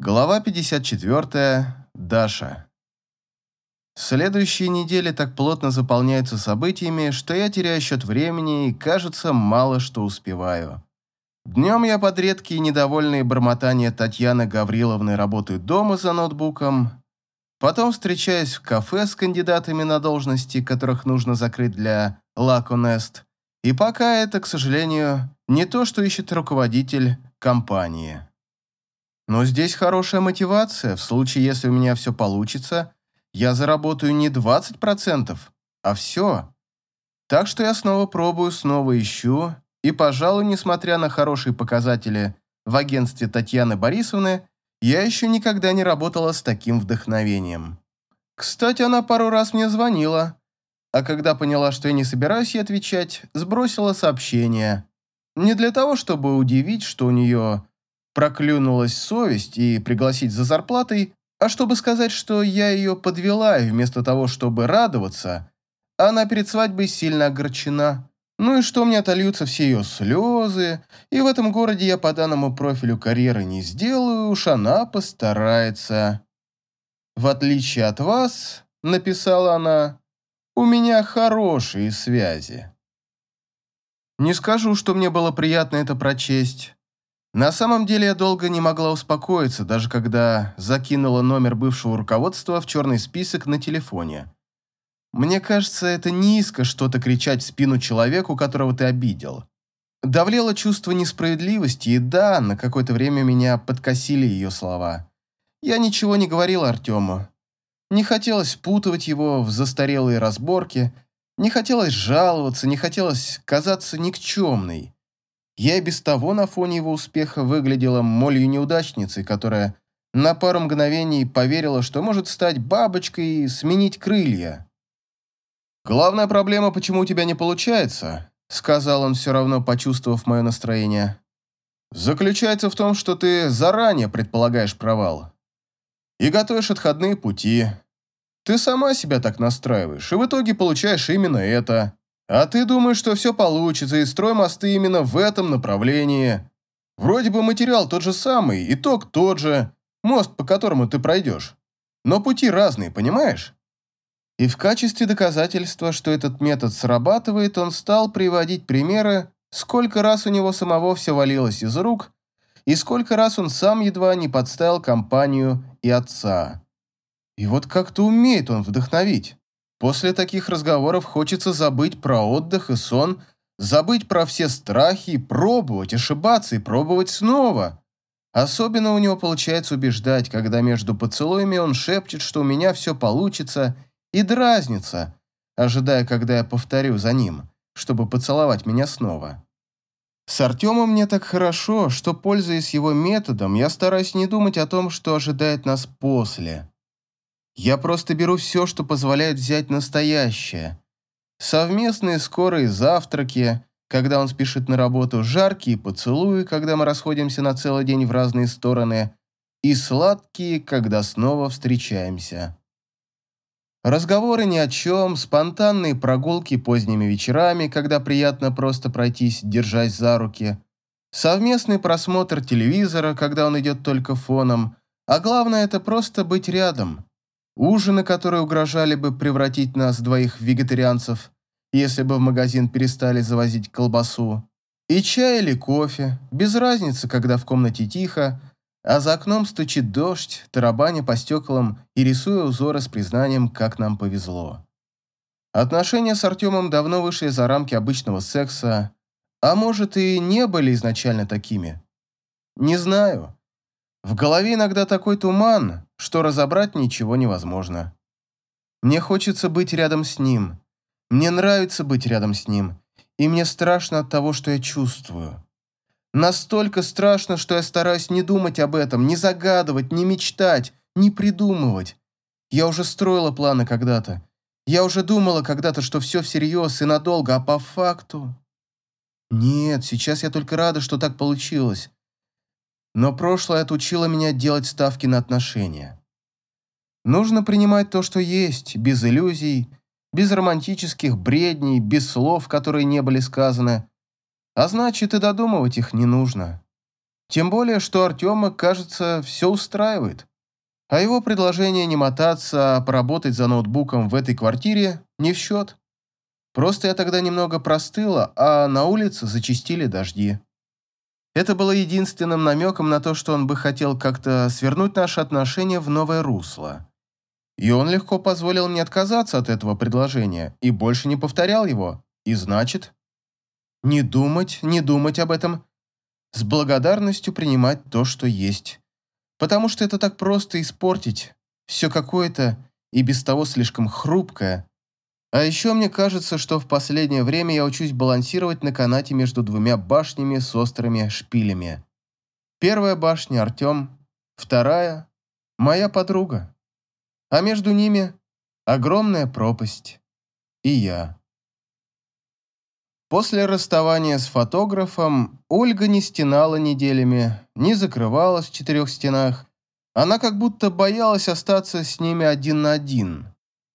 Глава 54. Даша. Следующие недели так плотно заполняются событиями, что я теряю счет времени и, кажется, мало что успеваю. Днем я под редкие недовольные бормотания Татьяны Гавриловны работаю дома за ноутбуком, потом встречаюсь в кафе с кандидатами на должности, которых нужно закрыть для Лаконест, и пока это, к сожалению, не то, что ищет руководитель компании. Но здесь хорошая мотивация. В случае, если у меня все получится, я заработаю не 20%, а все. Так что я снова пробую, снова ищу. И, пожалуй, несмотря на хорошие показатели в агентстве Татьяны Борисовны, я еще никогда не работала с таким вдохновением. Кстати, она пару раз мне звонила, а когда поняла, что я не собираюсь ей отвечать, сбросила сообщение. Не для того, чтобы удивить, что у нее проклюнулась совесть и пригласить за зарплатой, а чтобы сказать, что я ее подвела, и вместо того, чтобы радоваться, она перед свадьбой сильно огорчена. Ну и что мне отольются все ее слезы, и в этом городе я по данному профилю карьеры не сделаю, уж она постарается. В отличие от вас, написала она, у меня хорошие связи. Не скажу, что мне было приятно это прочесть. На самом деле я долго не могла успокоиться, даже когда закинула номер бывшего руководства в черный список на телефоне. Мне кажется, это низко что-то кричать в спину человеку, которого ты обидел. Давлело чувство несправедливости, и да, на какое-то время меня подкосили ее слова. Я ничего не говорила Артему. Не хотелось путывать его в застарелые разборки, не хотелось жаловаться, не хотелось казаться никчемной. Я и без того на фоне его успеха выглядела молью-неудачницей, которая на пару мгновений поверила, что может стать бабочкой и сменить крылья. «Главная проблема, почему у тебя не получается», сказал он, все равно почувствовав мое настроение, заключается в том, что ты заранее предполагаешь провал и готовишь отходные пути. Ты сама себя так настраиваешь, и в итоге получаешь именно это. А ты думаешь, что все получится, и строй мосты именно в этом направлении. Вроде бы материал тот же самый, итог тот же, мост, по которому ты пройдешь. Но пути разные, понимаешь? И в качестве доказательства, что этот метод срабатывает, он стал приводить примеры, сколько раз у него самого все валилось из рук, и сколько раз он сам едва не подставил компанию и отца. И вот как-то умеет он вдохновить. После таких разговоров хочется забыть про отдых и сон, забыть про все страхи и пробовать, ошибаться и пробовать снова. Особенно у него получается убеждать, когда между поцелуями он шепчет, что у меня все получится, и дразнится, ожидая, когда я повторю за ним, чтобы поцеловать меня снова. С Артемом мне так хорошо, что, пользуясь его методом, я стараюсь не думать о том, что ожидает нас после. Я просто беру все, что позволяет взять настоящее. Совместные скорые завтраки, когда он спешит на работу, жаркие поцелуи, когда мы расходимся на целый день в разные стороны, и сладкие, когда снова встречаемся. Разговоры ни о чем, спонтанные прогулки поздними вечерами, когда приятно просто пройтись, держась за руки, совместный просмотр телевизора, когда он идет только фоном, а главное это просто быть рядом, Ужины, которые угрожали бы превратить нас двоих в вегетарианцев, если бы в магазин перестали завозить колбасу. И чай или кофе, без разницы, когда в комнате тихо, а за окном стучит дождь, тарабаня по стеклам и рисуя узоры с признанием, как нам повезло. Отношения с Артемом давно вышли за рамки обычного секса, а может и не были изначально такими. Не знаю. В голове иногда такой туман, что разобрать ничего невозможно. Мне хочется быть рядом с ним. Мне нравится быть рядом с ним. И мне страшно от того, что я чувствую. Настолько страшно, что я стараюсь не думать об этом, не загадывать, не мечтать, не придумывать. Я уже строила планы когда-то. Я уже думала когда-то, что все всерьез и надолго, а по факту... Нет, сейчас я только рада, что так получилось. Но прошлое отучило меня делать ставки на отношения. Нужно принимать то, что есть, без иллюзий, без романтических бредней, без слов, которые не были сказаны. А значит, и додумывать их не нужно. Тем более, что Артема, кажется, все устраивает. А его предложение не мотаться, а поработать за ноутбуком в этой квартире не в счет. Просто я тогда немного простыла, а на улице зачистили дожди. Это было единственным намеком на то, что он бы хотел как-то свернуть наши отношения в новое русло. И он легко позволил мне отказаться от этого предложения и больше не повторял его. И значит, не думать, не думать об этом, с благодарностью принимать то, что есть. Потому что это так просто испортить. Все какое-то и без того слишком хрупкое. А еще мне кажется, что в последнее время я учусь балансировать на канате между двумя башнями с острыми шпилями. Первая башня – Артем, вторая – моя подруга а между ними огромная пропасть. И я. После расставания с фотографом Ольга не стенала неделями, не закрывалась в четырех стенах. Она как будто боялась остаться с ними один на один.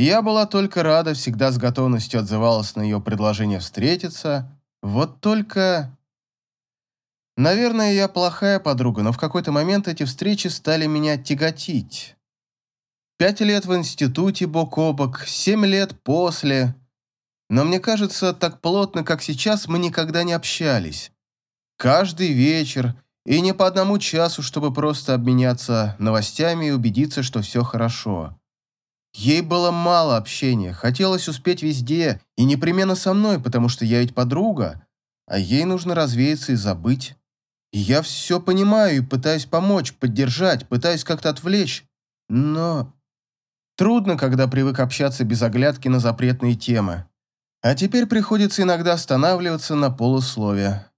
И я была только рада, всегда с готовностью отзывалась на ее предложение встретиться. Вот только... Наверное, я плохая подруга, но в какой-то момент эти встречи стали меня тяготить. Пять лет в институте бок о бок, семь лет после. Но мне кажется, так плотно, как сейчас, мы никогда не общались. Каждый вечер и не по одному часу, чтобы просто обменяться новостями и убедиться, что все хорошо. Ей было мало общения, хотелось успеть везде и непременно со мной, потому что я ведь подруга, а ей нужно развеяться и забыть. И я все понимаю и пытаюсь помочь, поддержать, пытаюсь как-то отвлечь, но... Трудно, когда привык общаться без оглядки на запретные темы. А теперь приходится иногда останавливаться на полусловие.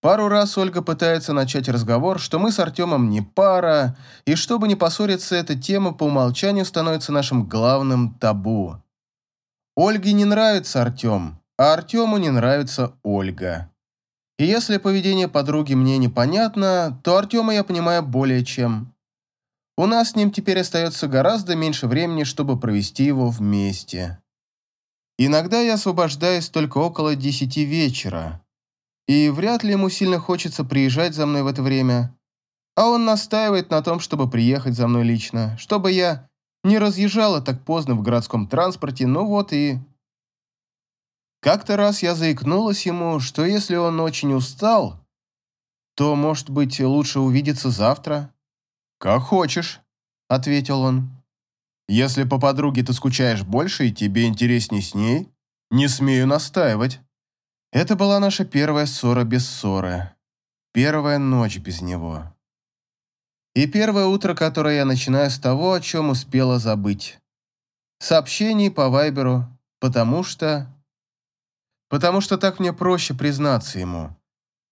Пару раз Ольга пытается начать разговор, что мы с Артемом не пара, и чтобы не поссориться, эта тема по умолчанию становится нашим главным табу. Ольге не нравится Артем, а Артему не нравится Ольга. И если поведение подруги мне непонятно, то Артема я понимаю более чем. У нас с ним теперь остается гораздо меньше времени, чтобы провести его вместе. Иногда я освобождаюсь только около десяти вечера, и вряд ли ему сильно хочется приезжать за мной в это время, а он настаивает на том, чтобы приехать за мной лично, чтобы я не разъезжала так поздно в городском транспорте, ну вот и... Как-то раз я заикнулась ему, что если он очень устал, то, может быть, лучше увидеться завтра. «Как хочешь», — ответил он. «Если по подруге ты скучаешь больше и тебе интересней с ней, не смею настаивать». Это была наша первая ссора без ссоры. Первая ночь без него. И первое утро, которое я начинаю с того, о чем успела забыть. Сообщений по Вайберу, потому что... Потому что так мне проще признаться ему.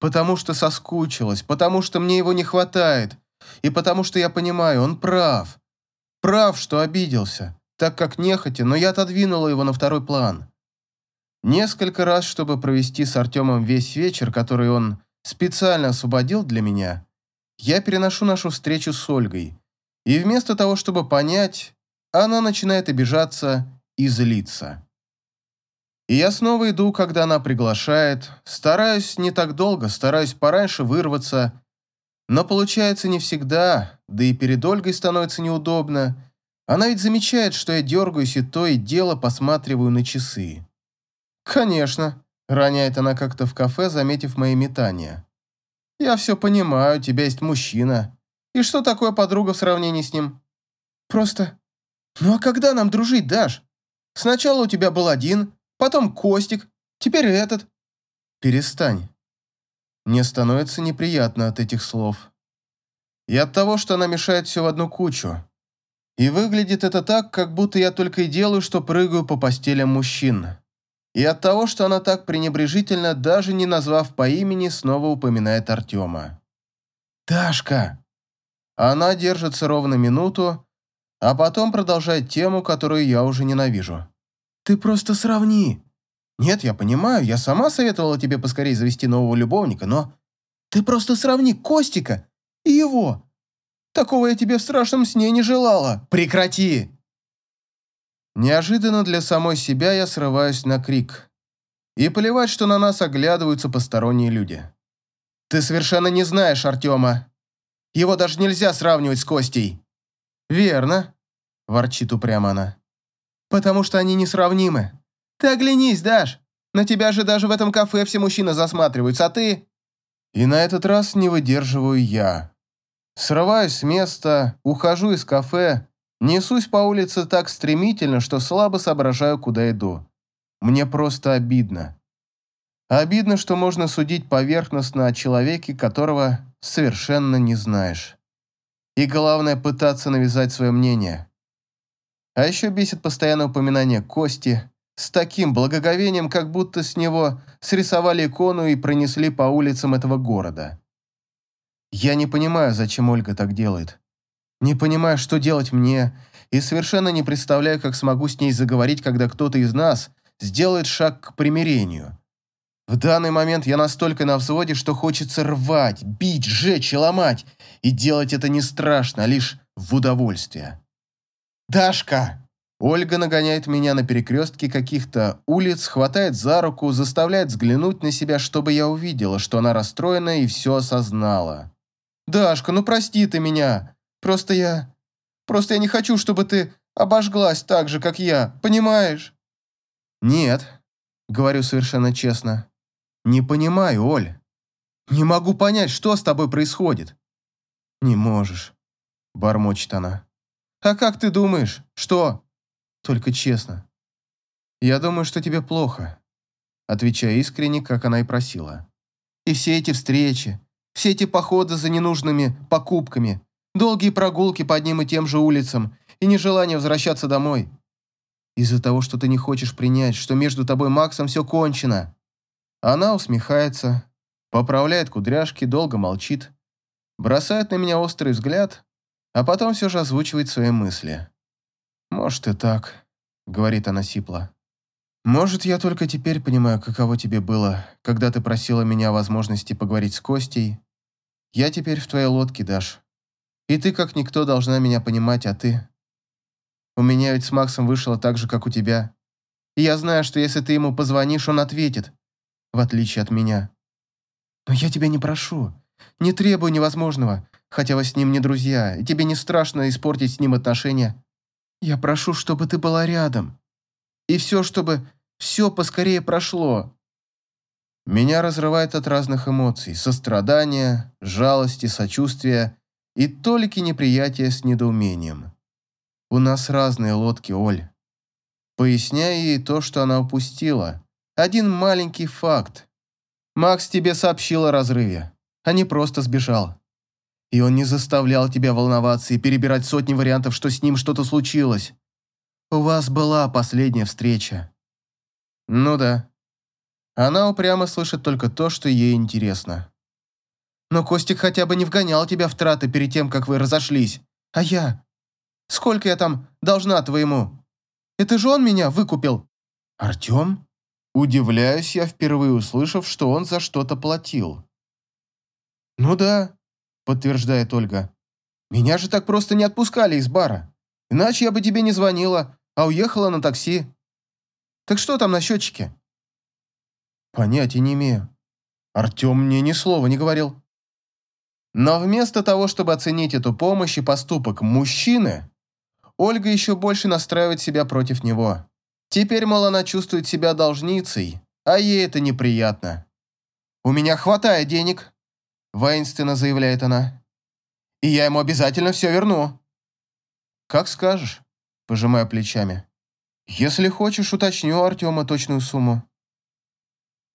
Потому что соскучилась, потому что мне его не хватает, и потому что я понимаю, он прав. Прав, что обиделся, так как нехотя, но я отодвинула его на второй план. Несколько раз, чтобы провести с Артемом весь вечер, который он специально освободил для меня, я переношу нашу встречу с Ольгой. И вместо того, чтобы понять, она начинает обижаться и злиться. И я снова иду, когда она приглашает, стараюсь не так долго, стараюсь пораньше вырваться но получается не всегда, да и перед Ольгой становится неудобно. Она ведь замечает, что я дергаюсь и то и дело посматриваю на часы. «Конечно», — роняет она как-то в кафе, заметив мои метания. «Я все понимаю, у тебя есть мужчина. И что такое подруга в сравнении с ним?» «Просто... Ну а когда нам дружить, Даш? Сначала у тебя был один, потом Костик, теперь этот». «Перестань», мне становится неприятно от этих слов. И от того, что она мешает все в одну кучу. И выглядит это так, как будто я только и делаю, что прыгаю по постелям мужчин. И от того, что она так пренебрежительно, даже не назвав по имени, снова упоминает Артема. «Дашка!» Она держится ровно минуту, а потом продолжает тему, которую я уже ненавижу. «Ты просто сравни. Нет, я понимаю, я сама советовала тебе поскорее завести нового любовника, но... Ты просто сравни Костика и его. Такого я тебе в страшном сне не желала. Прекрати!» Неожиданно для самой себя я срываюсь на крик. И плевать, что на нас оглядываются посторонние люди. Ты совершенно не знаешь Артема. Его даже нельзя сравнивать с Костей. Верно, ворчит упрямо она. Потому что они несравнимы. Ты оглянись, Даш. На тебя же даже в этом кафе все мужчины засматриваются, а ты... И на этот раз не выдерживаю я. Срываюсь с места, ухожу из кафе, несусь по улице так стремительно, что слабо соображаю, куда иду. Мне просто обидно. Обидно, что можно судить поверхностно о человеке, которого совершенно не знаешь. И главное, пытаться навязать свое мнение. А еще бесит постоянное упоминание Кости с таким благоговением, как будто с него срисовали икону и пронесли по улицам этого города. Я не понимаю, зачем Ольга так делает. Не понимаю, что делать мне, и совершенно не представляю, как смогу с ней заговорить, когда кто-то из нас сделает шаг к примирению. В данный момент я настолько на взводе, что хочется рвать, бить, сжечь и ломать, и делать это не страшно, а лишь в удовольствие. «Дашка!» Ольга нагоняет меня на перекрестке каких-то улиц, хватает за руку, заставляет взглянуть на себя, чтобы я увидела, что она расстроена и все осознала. «Дашка, ну прости ты меня. Просто я... Просто я не хочу, чтобы ты обожглась так же, как я, понимаешь?» «Нет», — говорю совершенно честно. «Не понимаю, Оль. Не могу понять, что с тобой происходит». «Не можешь», — бормочет она. «А как ты думаешь? Что?» «Только честно». «Я думаю, что тебе плохо», — отвечаю искренне, как она и просила. «И все эти встречи, все эти походы за ненужными покупками, долгие прогулки по одним и тем же улицам и нежелание возвращаться домой. Из-за того, что ты не хочешь принять, что между тобой и Максом все кончено. Она усмехается, поправляет кудряшки, долго молчит, бросает на меня острый взгляд, а потом все же озвучивает свои мысли. «Может и так», — говорит она сипло. «Может, я только теперь понимаю, каково тебе было, когда ты просила меня о возможности поговорить с Костей. Я теперь в твоей лодке, Даш. И ты, как никто, должна меня понимать, а ты... У меня ведь с Максом вышло так же, как у тебя. И я знаю, что если ты ему позвонишь, он ответит в отличие от меня. Но я тебя не прошу, не требую невозможного, хотя вы с ним не друзья, и тебе не страшно испортить с ним отношения. Я прошу, чтобы ты была рядом. И все, чтобы все поскорее прошло. Меня разрывает от разных эмоций, сострадания, жалости, сочувствия и толики неприятия с недоумением. У нас разные лодки, Оль. Поясняю ей то, что она упустила, один маленький факт. Макс тебе сообщил о разрыве, а не просто сбежал. И он не заставлял тебя волноваться и перебирать сотни вариантов, что с ним что-то случилось. У вас была последняя встреча. Ну да. Она упрямо слышит только то, что ей интересно. Но Костик хотя бы не вгонял тебя в траты перед тем, как вы разошлись. А я? Сколько я там должна твоему? Это же он меня выкупил. Артем? Удивляюсь я, впервые услышав, что он за что-то платил. «Ну да», — подтверждает Ольга. «Меня же так просто не отпускали из бара. Иначе я бы тебе не звонила, а уехала на такси. Так что там на счетчике?» «Понятия не имею. Артем мне ни слова не говорил». Но вместо того, чтобы оценить эту помощь и поступок мужчины, Ольга еще больше настраивает себя против него. Теперь, мол, она чувствует себя должницей, а ей это неприятно. «У меня хватает денег», – воинственно заявляет она. «И я ему обязательно все верну». «Как скажешь», – пожимаю плечами. «Если хочешь, уточню Артема точную сумму».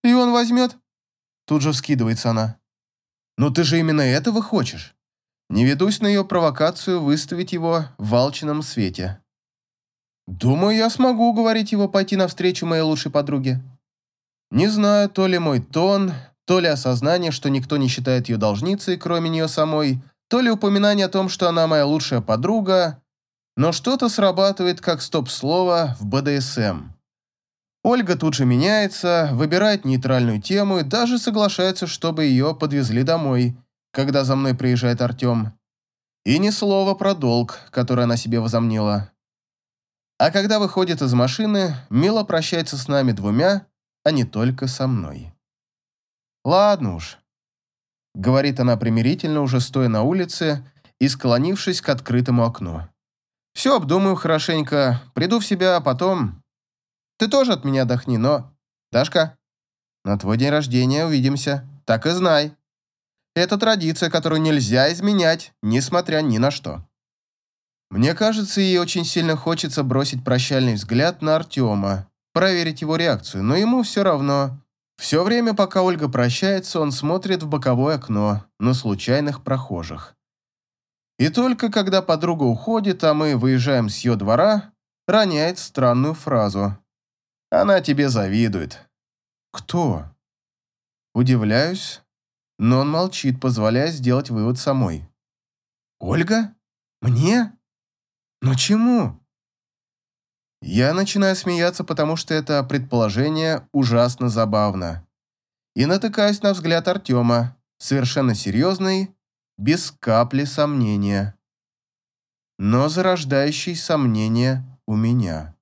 «И он возьмет?» Тут же вскидывается она. «Ну ты же именно этого хочешь. Не ведусь на ее провокацию выставить его в волчином свете». Думаю, я смогу уговорить его пойти навстречу моей лучшей подруге. Не знаю, то ли мой тон, то ли осознание, что никто не считает ее должницей, кроме нее самой, то ли упоминание о том, что она моя лучшая подруга, но что-то срабатывает как стоп-слово в БДСМ. Ольга тут же меняется, выбирает нейтральную тему и даже соглашается, чтобы ее подвезли домой, когда за мной приезжает Артем. И ни слова про долг, который она себе возомнила. А когда выходит из машины, мило прощается с нами двумя, а не только со мной. Ладно уж. — говорит она примирительно, уже стоя на улице и склонившись к открытому окну. «Все обдумаю хорошенько, приду в себя, а потом... Ты тоже от меня отдохни, но... Дашка, на твой день рождения увидимся, так и знай. Это традиция, которую нельзя изменять, несмотря ни на что». Мне кажется, ей очень сильно хочется бросить прощальный взгляд на Артема, проверить его реакцию, но ему все равно. Все время, пока Ольга прощается, он смотрит в боковое окно на случайных прохожих. И только когда подруга уходит, а мы выезжаем с ее двора, роняет странную фразу. «Она тебе завидует». «Кто?» Удивляюсь, но он молчит, позволяя сделать вывод самой. «Ольга? Мне? Но чему?» Я начинаю смеяться, потому что это предположение ужасно забавно. И натыкаюсь на взгляд Артема, совершенно серьезный, без капли сомнения. Но зарождающий сомнения у меня.